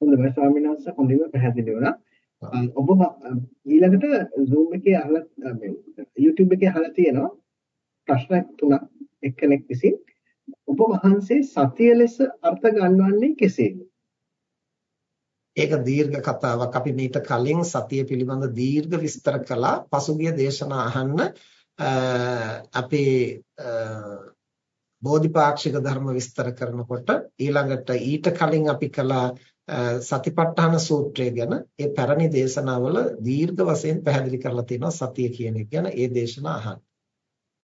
හොඳයි ස්වාමීන් වහන්සේ හොඳින් පැහැදිලි වුණා. ඔබ ඊළඟට Zoom එකේ අහලා YouTube එකේ අහලා තියෙනවා ප්‍රශ්න තුනක් එක්කෙනෙක් විසින් ඔබ වහන්සේ සතිය ලෙස අර්ථ ගන්වන්නේ කෙසේද? ඒක දීර්ඝ කතාවක්. අපි මීට කලින් සතිය පිළිබඳ දීර්ඝ විස්තර කළා. පසුගිය දේශනා අහන්න අපේ බෝධිපාක්ෂික ධර්ම විස්තර කරනකොට ඊළඟට ඊට කලින් අපි කළා සතිපට්ඨාන සූත්‍රය ගැන ඒ පැරණි දේශනාවල දීර්ඝ වශයෙන් පැහැදිලි කරලා තියෙනවා සතිය කියන එක ගැන ඒ දේශනා අහන්න.